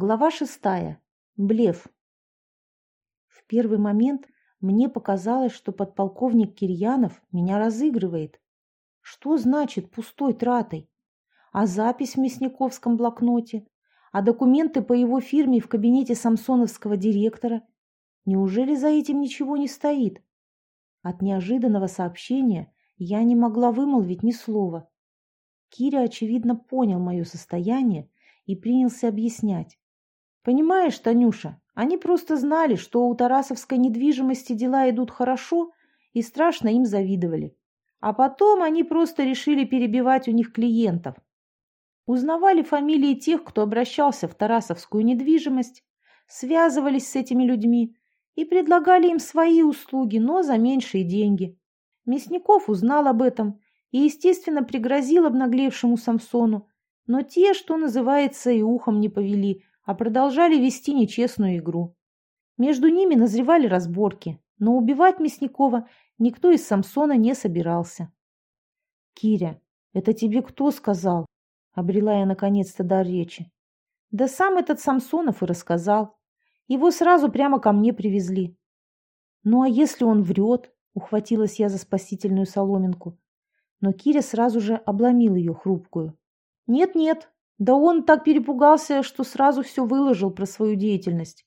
Глава шестая. Блеф. В первый момент мне показалось, что подполковник Кирьянов меня разыгрывает. Что значит пустой тратой? А запись в Мясниковском блокноте? А документы по его фирме в кабинете самсоновского директора? Неужели за этим ничего не стоит? От неожиданного сообщения я не могла вымолвить ни слова. Киря, очевидно, понял мое состояние и принялся объяснять. «Понимаешь, Танюша, они просто знали, что у Тарасовской недвижимости дела идут хорошо и страшно им завидовали. А потом они просто решили перебивать у них клиентов. Узнавали фамилии тех, кто обращался в Тарасовскую недвижимость, связывались с этими людьми и предлагали им свои услуги, но за меньшие деньги. Мясников узнал об этом и, естественно, пригрозил обнаглевшему Самсону, но те, что называется, и ухом не повели, а продолжали вести нечестную игру. Между ними назревали разборки, но убивать Мясникова никто из Самсона не собирался. «Киря, это тебе кто сказал?» — обрела я наконец-то дар речи. «Да сам этот Самсонов и рассказал. Его сразу прямо ко мне привезли». «Ну а если он врет?» — ухватилась я за спасительную соломинку. Но Киря сразу же обломил ее хрупкую. Нет-нет, да он так перепугался, что сразу все выложил про свою деятельность.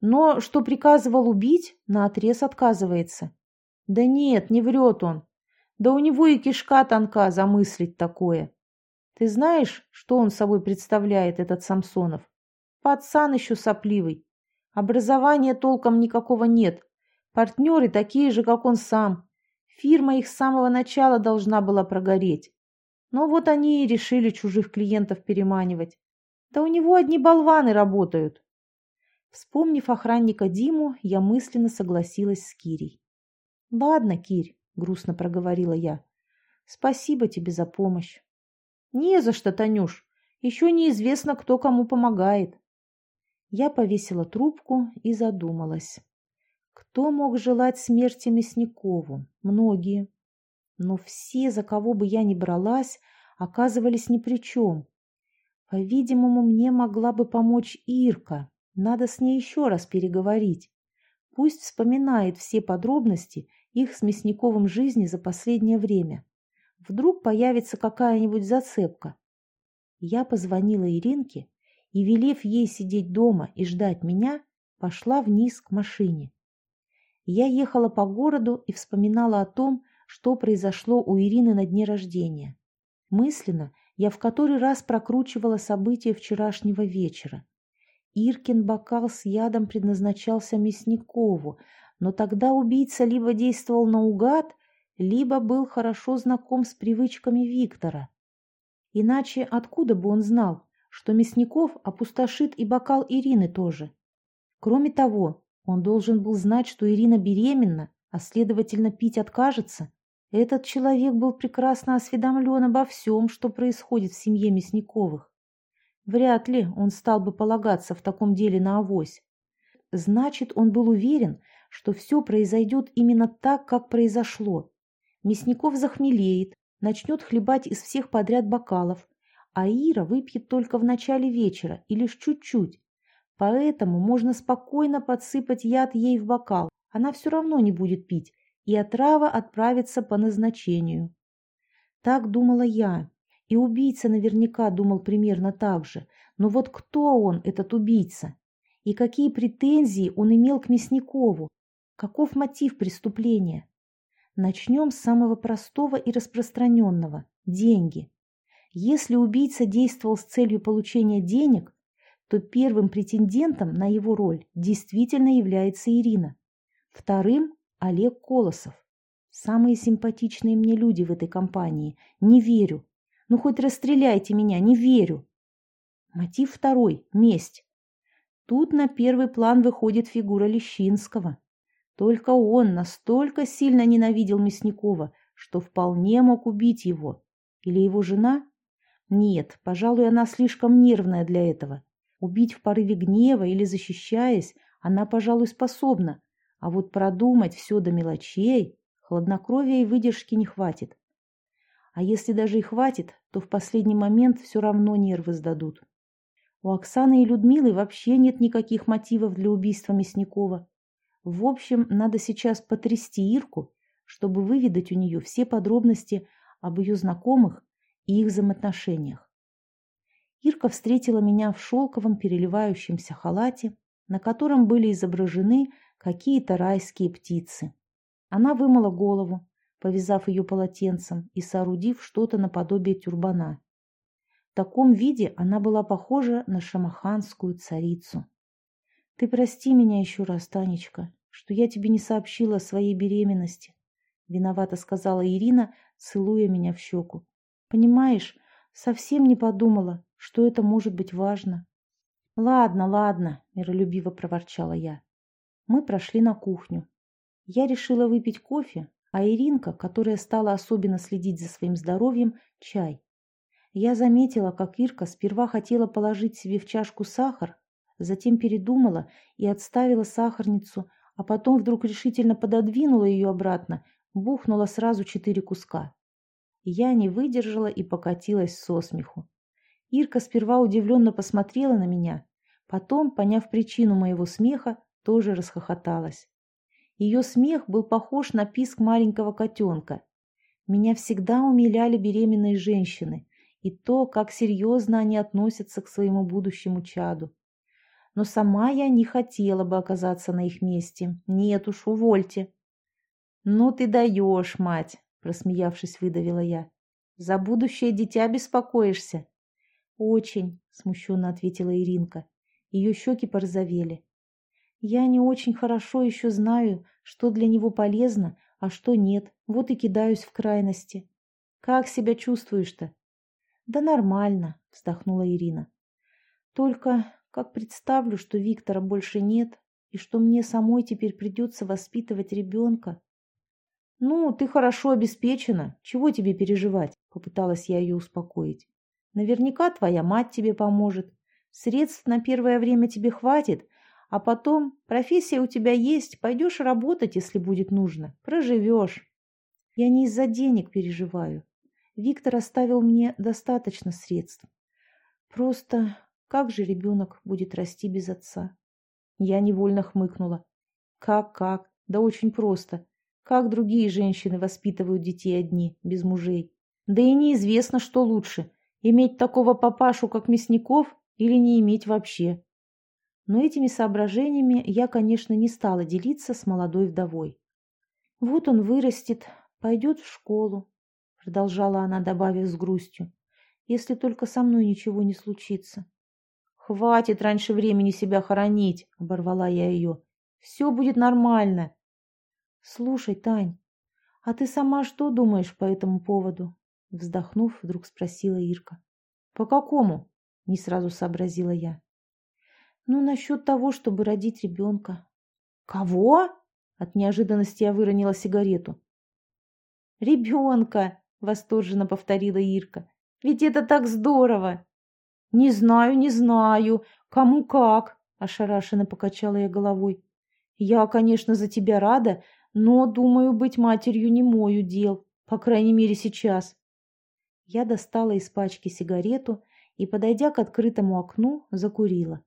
Но что приказывал убить, наотрез отказывается. Да нет, не врет он. Да у него и кишка тонка замыслить такое. Ты знаешь, что он собой представляет, этот Самсонов? Пацан еще сопливый. Образования толком никакого нет. Партнеры такие же, как он сам. Фирма их с самого начала должна была прогореть. Но вот они и решили чужих клиентов переманивать. Да у него одни болваны работают. Вспомнив охранника Диму, я мысленно согласилась с Кирей. «Ладно, Кирь», — грустно проговорила я, — «спасибо тебе за помощь». «Не за что, Танюш. Еще неизвестно, кто кому помогает». Я повесила трубку и задумалась. Кто мог желать смерти Мясникову? Многие но все, за кого бы я ни бралась, оказывались ни при чем. По-видимому, мне могла бы помочь Ирка. Надо с ней еще раз переговорить. Пусть вспоминает все подробности их с Мясниковым жизни за последнее время. Вдруг появится какая-нибудь зацепка. Я позвонила Иринке и, велев ей сидеть дома и ждать меня, пошла вниз к машине. Я ехала по городу и вспоминала о том, что произошло у Ирины на дне рождения. Мысленно я в который раз прокручивала события вчерашнего вечера. Иркин бокал с ядом предназначался Мясникову, но тогда убийца либо действовал наугад, либо был хорошо знаком с привычками Виктора. Иначе откуда бы он знал, что Мясников опустошит и бокал Ирины тоже? Кроме того, он должен был знать, что Ирина беременна, а следовательно пить откажется. Этот человек был прекрасно осведомлен обо всем, что происходит в семье Мясниковых. Вряд ли он стал бы полагаться в таком деле на авось. Значит, он был уверен, что все произойдет именно так, как произошло. Мясников захмелеет, начнет хлебать из всех подряд бокалов, а Ира выпьет только в начале вечера и лишь чуть-чуть. Поэтому можно спокойно подсыпать яд ей в бокал, она все равно не будет пить, и отрава отправится по назначению. Так думала я, и убийца наверняка думал примерно так же. Но вот кто он, этот убийца? И какие претензии он имел к Мясникову? Каков мотив преступления? Начнем с самого простого и распространенного – деньги. Если убийца действовал с целью получения денег, то первым претендентом на его роль действительно является Ирина. Вторым Олег Колосов. Самые симпатичные мне люди в этой компании. Не верю. Ну, хоть расстреляйте меня, не верю. Мотив второй – месть. Тут на первый план выходит фигура Лещинского. Только он настолько сильно ненавидел Мясникова, что вполне мог убить его. Или его жена? Нет, пожалуй, она слишком нервная для этого. Убить в порыве гнева или защищаясь она, пожалуй, способна, а вот продумать все до мелочей хладнокровия и выдержки не хватит. А если даже и хватит, то в последний момент все равно нервы сдадут. У Оксаны и Людмилы вообще нет никаких мотивов для убийства Мясникова. В общем, надо сейчас потрясти Ирку, чтобы выведать у нее все подробности об ее знакомых и их взаимоотношениях. Ирка встретила меня в шелковом переливающемся халате, на котором были изображены какие-то райские птицы. Она вымыла голову, повязав ее полотенцем и соорудив что-то наподобие тюрбана. В таком виде она была похожа на шамаханскую царицу. «Ты прости меня еще раз, Танечка, что я тебе не сообщила о своей беременности», — виновато сказала Ирина, целуя меня в щеку. «Понимаешь, совсем не подумала, что это может быть важно». «Ладно, ладно», — миролюбиво проворчала я. Мы прошли на кухню. Я решила выпить кофе, а Иринка, которая стала особенно следить за своим здоровьем, чай. Я заметила, как Ирка сперва хотела положить себе в чашку сахар, затем передумала и отставила сахарницу, а потом вдруг решительно пододвинула ее обратно, бухнула сразу четыре куска. Я не выдержала и покатилась со смеху. Ирка сперва удивленно посмотрела на меня, потом, поняв причину моего смеха, тоже расхохоталась. Ее смех был похож на писк маленького котенка. Меня всегда умиляли беременные женщины и то, как серьезно они относятся к своему будущему чаду. Но сама я не хотела бы оказаться на их месте. Нет уж, увольте. «Ну ты даешь, мать!» – просмеявшись, выдавила я. «За будущее дитя беспокоишься?» «Очень», – смущенно ответила Иринка. Ее щеки порозовели. Я не очень хорошо еще знаю, что для него полезно, а что нет. Вот и кидаюсь в крайности. Как себя чувствуешь-то? Да нормально, вздохнула Ирина. Только как представлю, что Виктора больше нет, и что мне самой теперь придется воспитывать ребенка. Ну, ты хорошо обеспечена, чего тебе переживать? Попыталась я ее успокоить. Наверняка твоя мать тебе поможет. Средств на первое время тебе хватит, а потом, профессия у тебя есть, пойдешь работать, если будет нужно. Проживешь. Я не из-за денег переживаю. Виктор оставил мне достаточно средств. Просто как же ребенок будет расти без отца? Я невольно хмыкнула. Как-как? Да очень просто. Как другие женщины воспитывают детей одни, без мужей? Да и неизвестно, что лучше. Иметь такого папашу, как Мясников, или не иметь вообще. Но этими соображениями я, конечно, не стала делиться с молодой вдовой. «Вот он вырастет, пойдет в школу», — продолжала она, добавив с грустью, «если только со мной ничего не случится». «Хватит раньше времени себя хоронить», — оборвала я ее. «Все будет нормально». «Слушай, Тань, а ты сама что думаешь по этому поводу?» Вздохнув, вдруг спросила Ирка. «По какому?» — не сразу сообразила я. Ну, насчет того, чтобы родить ребенка. Кого? От неожиданности я выронила сигарету. Ребенка, восторженно повторила Ирка. Ведь это так здорово. Не знаю, не знаю. Кому как, ошарашенно покачала я головой. Я, конечно, за тебя рада, но, думаю, быть матерью не мой удел, по крайней мере, сейчас. Я достала из пачки сигарету и, подойдя к открытому окну, закурила.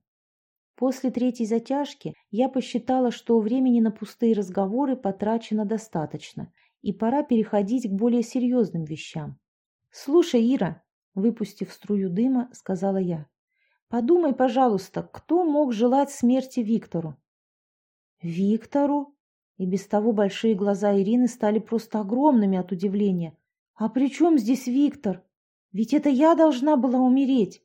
После третьей затяжки я посчитала, что времени на пустые разговоры потрачено достаточно, и пора переходить к более серьезным вещам. «Слушай, Ира», — выпустив струю дыма, сказала я, — «подумай, пожалуйста, кто мог желать смерти Виктору?» «Виктору?» И без того большие глаза Ирины стали просто огромными от удивления. «А при чем здесь Виктор? Ведь это я должна была умереть!»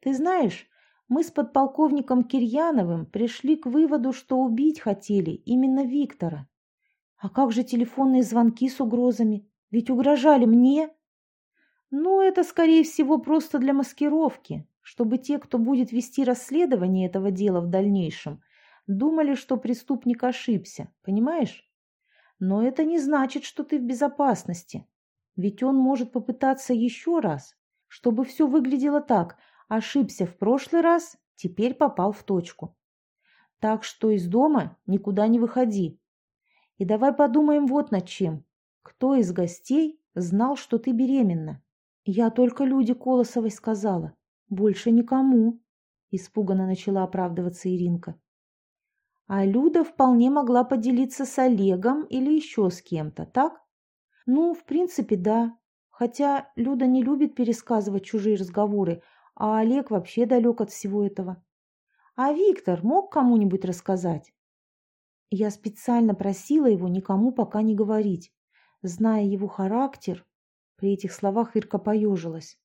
«Ты знаешь, мы с подполковником Кирьяновым пришли к выводу, что убить хотели именно Виктора. А как же телефонные звонки с угрозами? Ведь угрожали мне. Ну, это, скорее всего, просто для маскировки, чтобы те, кто будет вести расследование этого дела в дальнейшем, думали, что преступник ошибся, понимаешь? Но это не значит, что ты в безопасности. Ведь он может попытаться еще раз, чтобы все выглядело так – Ошибся в прошлый раз, теперь попал в точку. Так что из дома никуда не выходи. И давай подумаем вот над чем. Кто из гостей знал, что ты беременна? Я только Люде Колосовой сказала. Больше никому, испуганно начала оправдываться Иринка. А Люда вполне могла поделиться с Олегом или еще с кем-то, так? Ну, в принципе, да. Хотя Люда не любит пересказывать чужие разговоры, а Олег вообще далек от всего этого. А Виктор мог кому-нибудь рассказать? Я специально просила его никому пока не говорить. Зная его характер, при этих словах Ирка поежилась.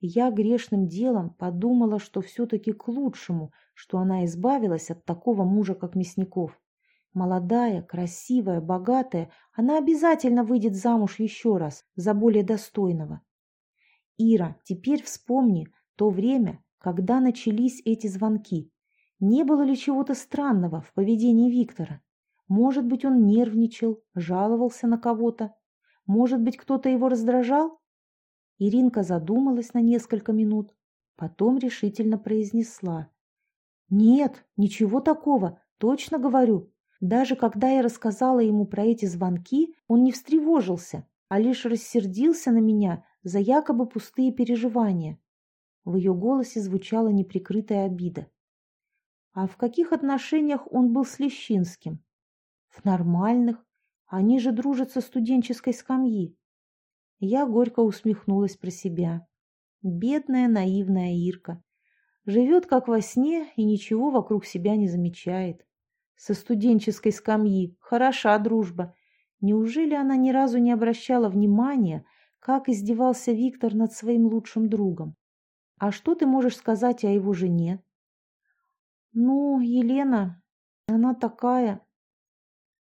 Я грешным делом подумала, что все-таки к лучшему, что она избавилась от такого мужа, как Мясников. Молодая, красивая, богатая, она обязательно выйдет замуж еще раз за более достойного. Ира, теперь вспомни то время, когда начались эти звонки. Не было ли чего-то странного в поведении Виктора? Может быть, он нервничал, жаловался на кого-то? Может быть, кто-то его раздражал? Иринка задумалась на несколько минут, потом решительно произнесла. «Нет, ничего такого, точно говорю. Даже когда я рассказала ему про эти звонки, он не встревожился, а лишь рассердился на меня за якобы пустые переживания». В ее голосе звучала неприкрытая обида. «А в каких отношениях он был с Лещинским?» «В нормальных. Они же дружат со студенческой скамьи. Я горько усмехнулась про себя. Бедная наивная Ирка. Живет как во сне и ничего вокруг себя не замечает. Со студенческой скамьи. Хороша дружба. Неужели она ни разу не обращала внимания, как издевался Виктор над своим лучшим другом? А что ты можешь сказать о его жене? Ну, Елена, она такая...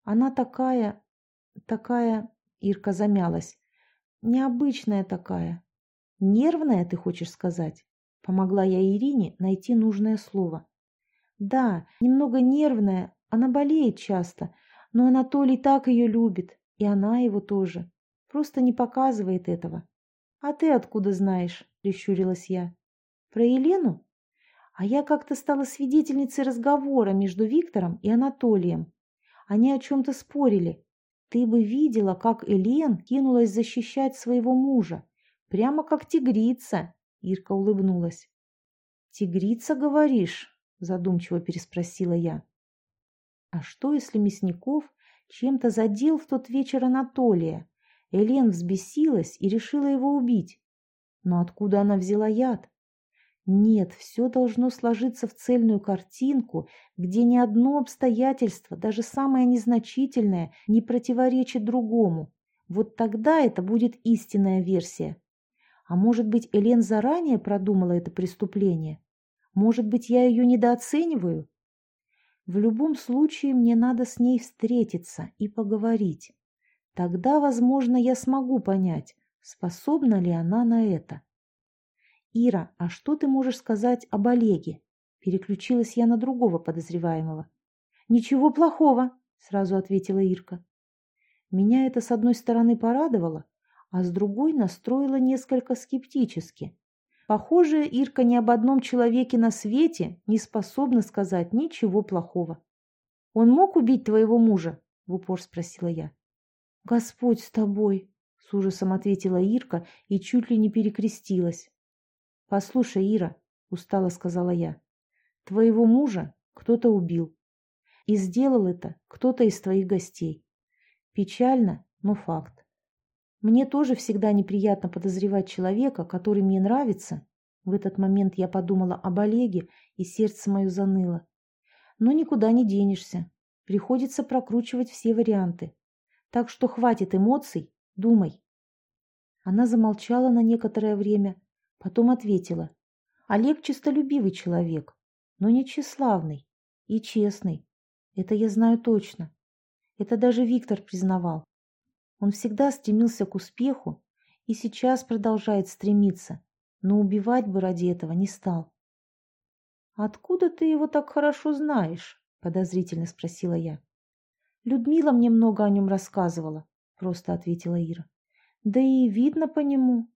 Она такая... Такая... Ирка замялась. Необычная такая. Нервная, ты хочешь сказать? Помогла я Ирине найти нужное слово. Да, немного нервная, она болеет часто, но Анатолий так ее любит, и она его тоже. Просто не показывает этого. А ты откуда знаешь? Прищурилась я. Про Елену? А я как-то стала свидетельницей разговора между Виктором и Анатолием. Они о чем-то спорили, ты бы видела, как Элен кинулась защищать своего мужа. Прямо как тигрица. Ирка улыбнулась. «Тигрица, говоришь?» – задумчиво переспросила я. «А что, если Мясников чем-то задел в тот вечер Анатолия? Элен взбесилась и решила его убить. Но откуда она взяла яд? Нет, все должно сложиться в цельную картинку, где ни одно обстоятельство, даже самое незначительное, не противоречит другому. Вот тогда это будет истинная версия. А может быть, Элен заранее продумала это преступление? Может быть, я ее недооцениваю? В любом случае, мне надо с ней встретиться и поговорить. Тогда, возможно, я смогу понять, способна ли она на это. «Ира, а что ты можешь сказать об Олеге?» Переключилась я на другого подозреваемого. «Ничего плохого», — сразу ответила Ирка. Меня это с одной стороны порадовало, а с другой настроило несколько скептически. Похоже, Ирка ни об одном человеке на свете не способна сказать ничего плохого. «Он мог убить твоего мужа?» — в упор спросила я. «Господь с тобой!» — с ужасом ответила Ирка и чуть ли не перекрестилась. «Послушай, Ира», — устало сказала я, — «твоего мужа кто-то убил. И сделал это кто-то из твоих гостей. Печально, но факт. Мне тоже всегда неприятно подозревать человека, который мне нравится. В этот момент я подумала об Олеге, и сердце мое заныло. Но никуда не денешься. Приходится прокручивать все варианты. Так что хватит эмоций, думай. Она замолчала на некоторое время, Потом ответила. Олег честолюбивый человек, но не тщеславный и честный. Это я знаю точно. Это даже Виктор признавал. Он всегда стремился к успеху и сейчас продолжает стремиться, но убивать бы ради этого не стал. «Откуда ты его так хорошо знаешь?» – подозрительно спросила я. «Людмила мне много о нем рассказывала», – просто ответила Ира. «Да и видно по нему».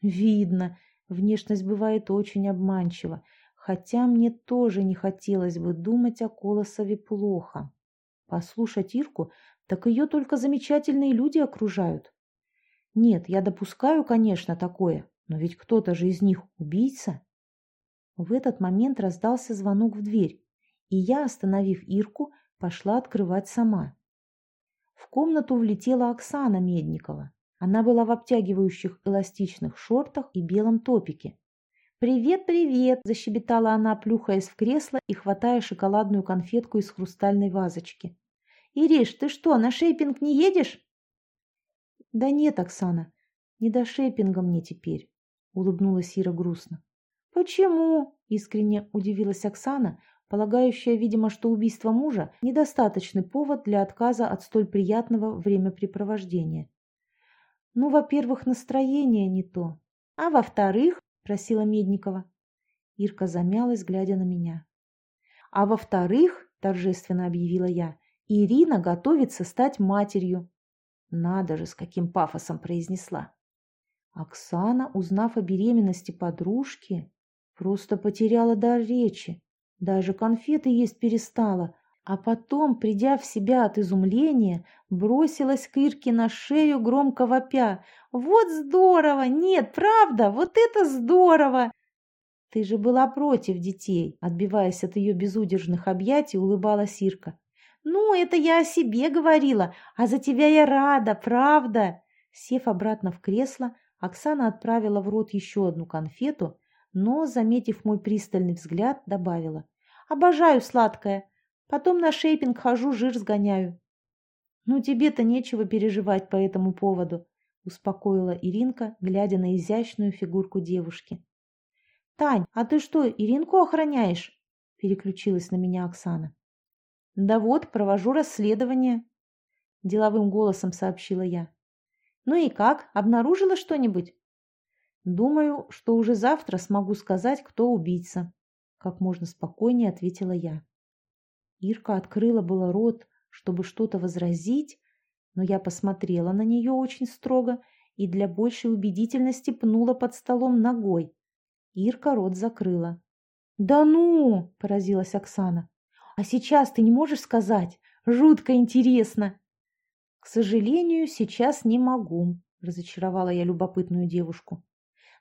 «Видно. Внешность бывает очень обманчива, хотя мне тоже не хотелось бы думать о Колосове плохо. Послушать Ирку, так ее только замечательные люди окружают. Нет, я допускаю, конечно, такое, но ведь кто-то же из них убийца. В этот момент раздался звонок в дверь, и я, остановив Ирку, пошла открывать сама. В комнату влетела Оксана Медникова. Она была в обтягивающих эластичных шортах и белом топике. «Привет, привет!» – защебетала она, плюхаясь в кресло и хватая шоколадную конфетку из хрустальной вазочки. «Ириш, ты что, на шейпинг не едешь?» «Да нет, Оксана, не до шейпинга мне теперь», – улыбнулась Ира грустно. «Почему?» – искренне удивилась Оксана, полагающая, видимо, что убийство мужа – недостаточный повод для отказа от столь приятного времяпрепровождения. «Ну, во-первых, настроение не то. А во-вторых, – просила Медникова. Ирка замялась, глядя на меня. «А во-вторых, – торжественно объявила я, – Ирина готовится стать матерью». Надо же, с каким пафосом произнесла. Оксана, узнав о беременности подружки, просто потеряла дар речи. Даже конфеты есть перестала, а потом, придя в себя от изумления, бросилась к Ирке на шею, громко вопя. «Вот здорово! Нет, правда, вот это здорово!» «Ты же была против детей», — отбиваясь от ее безудержных объятий, улыбалась Ирка. «Ну, это я о себе говорила, а за тебя я рада, правда!» Сев обратно в кресло, Оксана отправила в рот еще одну конфету, но, заметив мой пристальный взгляд, добавила. «Обожаю сладкое!» Потом на шейпинг хожу, жир сгоняю. Ну, тебе-то нечего переживать по этому поводу, успокоила Иринка, глядя на изящную фигурку девушки. Тань, а ты что, Иринку охраняешь? Переключилась на меня Оксана. Да вот, провожу расследование, деловым голосом сообщила я. Ну и как, обнаружила что-нибудь? Думаю, что уже завтра смогу сказать, кто убийца, как можно спокойнее ответила я. Ирка открыла было рот, чтобы что-то возразить, но я посмотрела на нее очень строго и для большей убедительности пнула под столом ногой. Ирка рот закрыла. «Да ну!» – поразилась Оксана. «А сейчас ты не можешь сказать? Жутко интересно!» «К сожалению, сейчас не могу», – разочаровала я любопытную девушку.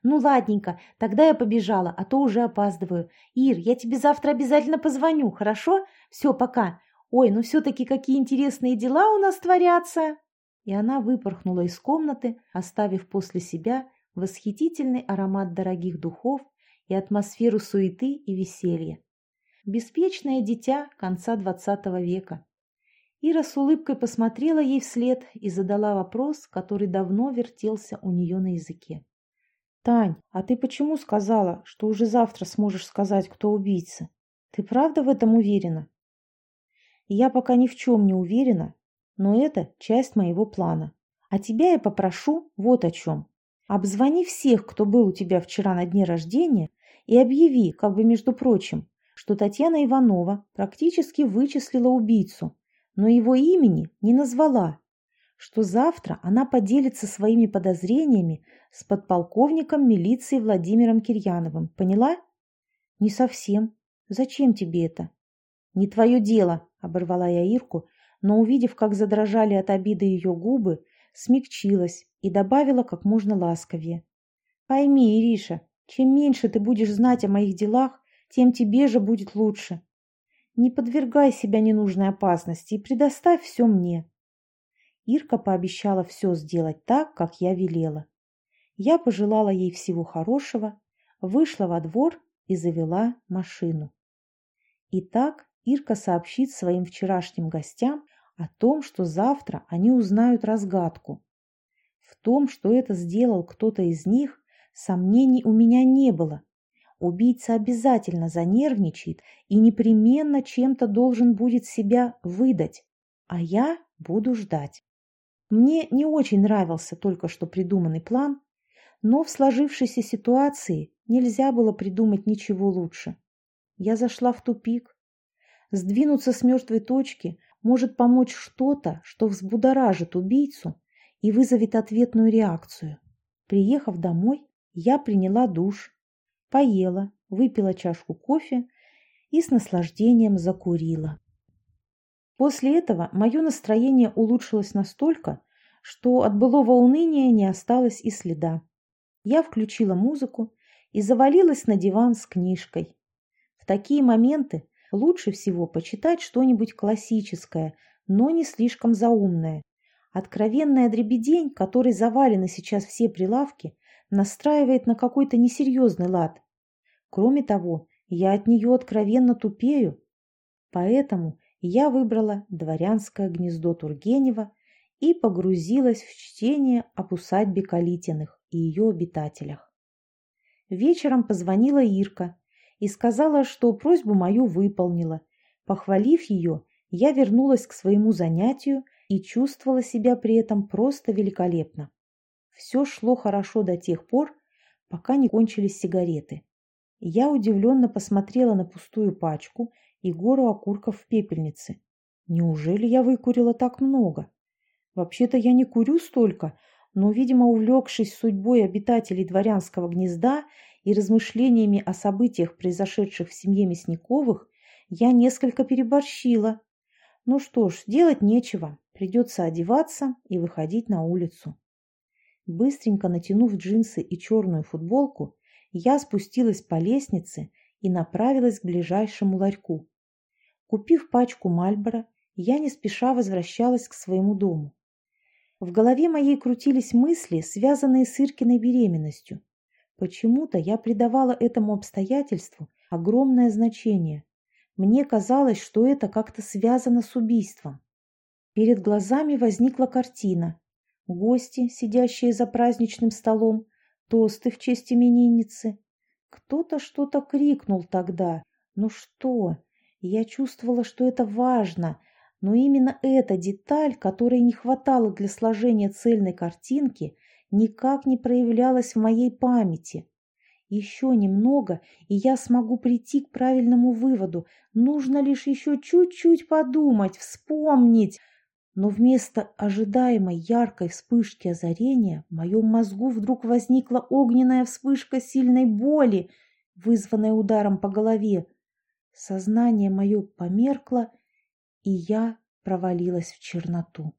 «Ну, ладненько, тогда я побежала, а то уже опаздываю. Ир, я тебе завтра обязательно позвоню, хорошо? Все, пока. Ой, ну все-таки какие интересные дела у нас творятся!» И она выпорхнула из комнаты, оставив после себя восхитительный аромат дорогих духов и атмосферу суеты и веселья. Беспечное дитя конца двадцатого века. Ира с улыбкой посмотрела ей вслед и задала вопрос, который давно вертелся у нее на языке. «Тань, а ты почему сказала, что уже завтра сможешь сказать, кто убийца? Ты правда в этом уверена?» «Я пока ни в чем не уверена, но это часть моего плана. А тебя я попрошу вот о чем. Обзвони всех, кто был у тебя вчера на дне рождения, и объяви, как бы между прочим, что Татьяна Иванова практически вычислила убийцу, но его имени не назвала что завтра она поделится своими подозрениями с подполковником милиции Владимиром Кирьяновым. Поняла? Не совсем. Зачем тебе это? Не твое дело, оборвала я Ирку, но, увидев, как задрожали от обиды ее губы, смягчилась и добавила как можно ласковее. Пойми, Ириша, чем меньше ты будешь знать о моих делах, тем тебе же будет лучше. Не подвергай себя ненужной опасности и предоставь все мне. Ирка пообещала все сделать так, как я велела. Я пожелала ей всего хорошего, вышла во двор и завела машину. Итак, Ирка сообщит своим вчерашним гостям о том, что завтра они узнают разгадку. В том, что это сделал кто-то из них, сомнений у меня не было. Убийца обязательно занервничает и непременно чем-то должен будет себя выдать, а я буду ждать. Мне не очень нравился только что придуманный план, но в сложившейся ситуации нельзя было придумать ничего лучше. Я зашла в тупик. Сдвинуться с мертвой точки может помочь что-то, что взбудоражит убийцу и вызовет ответную реакцию. Приехав домой, я приняла душ, поела, выпила чашку кофе и с наслаждением закурила. После этого мое настроение улучшилось настолько, что от былого уныния не осталось и следа. Я включила музыку и завалилась на диван с книжкой. В такие моменты лучше всего почитать что-нибудь классическое, но не слишком заумное. Откровенная дребедень, которой завалены сейчас все прилавки, настраивает на какой-то несерьезный лад. Кроме того, я от нее откровенно тупею. Поэтому я выбрала «Дворянское гнездо Тургенева» и погрузилась в чтение об усадьбе Калитиных и ее обитателях. Вечером позвонила Ирка и сказала, что просьбу мою выполнила. Похвалив ее, я вернулась к своему занятию и чувствовала себя при этом просто великолепно. Все шло хорошо до тех пор, пока не кончились сигареты. Я удивленно посмотрела на пустую пачку и гору окурков в пепельнице. Неужели я выкурила так много? Вообще-то я не курю столько, но, видимо, увлекшись судьбой обитателей дворянского гнезда и размышлениями о событиях, произошедших в семье Мясниковых, я несколько переборщила. Ну что ж, делать нечего, придется одеваться и выходить на улицу. Быстренько натянув джинсы и черную футболку, я спустилась по лестнице и направилась к ближайшему ларьку. Купив пачку Мальбора, я не спеша возвращалась к своему дому. В голове моей крутились мысли, связанные с Иркиной беременностью. Почему-то я придавала этому обстоятельству огромное значение. Мне казалось, что это как-то связано с убийством. Перед глазами возникла картина. Гости, сидящие за праздничным столом, тосты в честь именинницы. Кто-то что-то крикнул тогда. Ну что? Я чувствовала, что это важно – но именно эта деталь, которой не хватало для сложения цельной картинки, никак не проявлялась в моей памяти. Еще немного, и я смогу прийти к правильному выводу. Нужно лишь еще чуть-чуть подумать, вспомнить. Но вместо ожидаемой яркой вспышки озарения в моем мозгу вдруг возникла огненная вспышка сильной боли, вызванная ударом по голове. Сознание мое померкло, и я провалилась в черноту.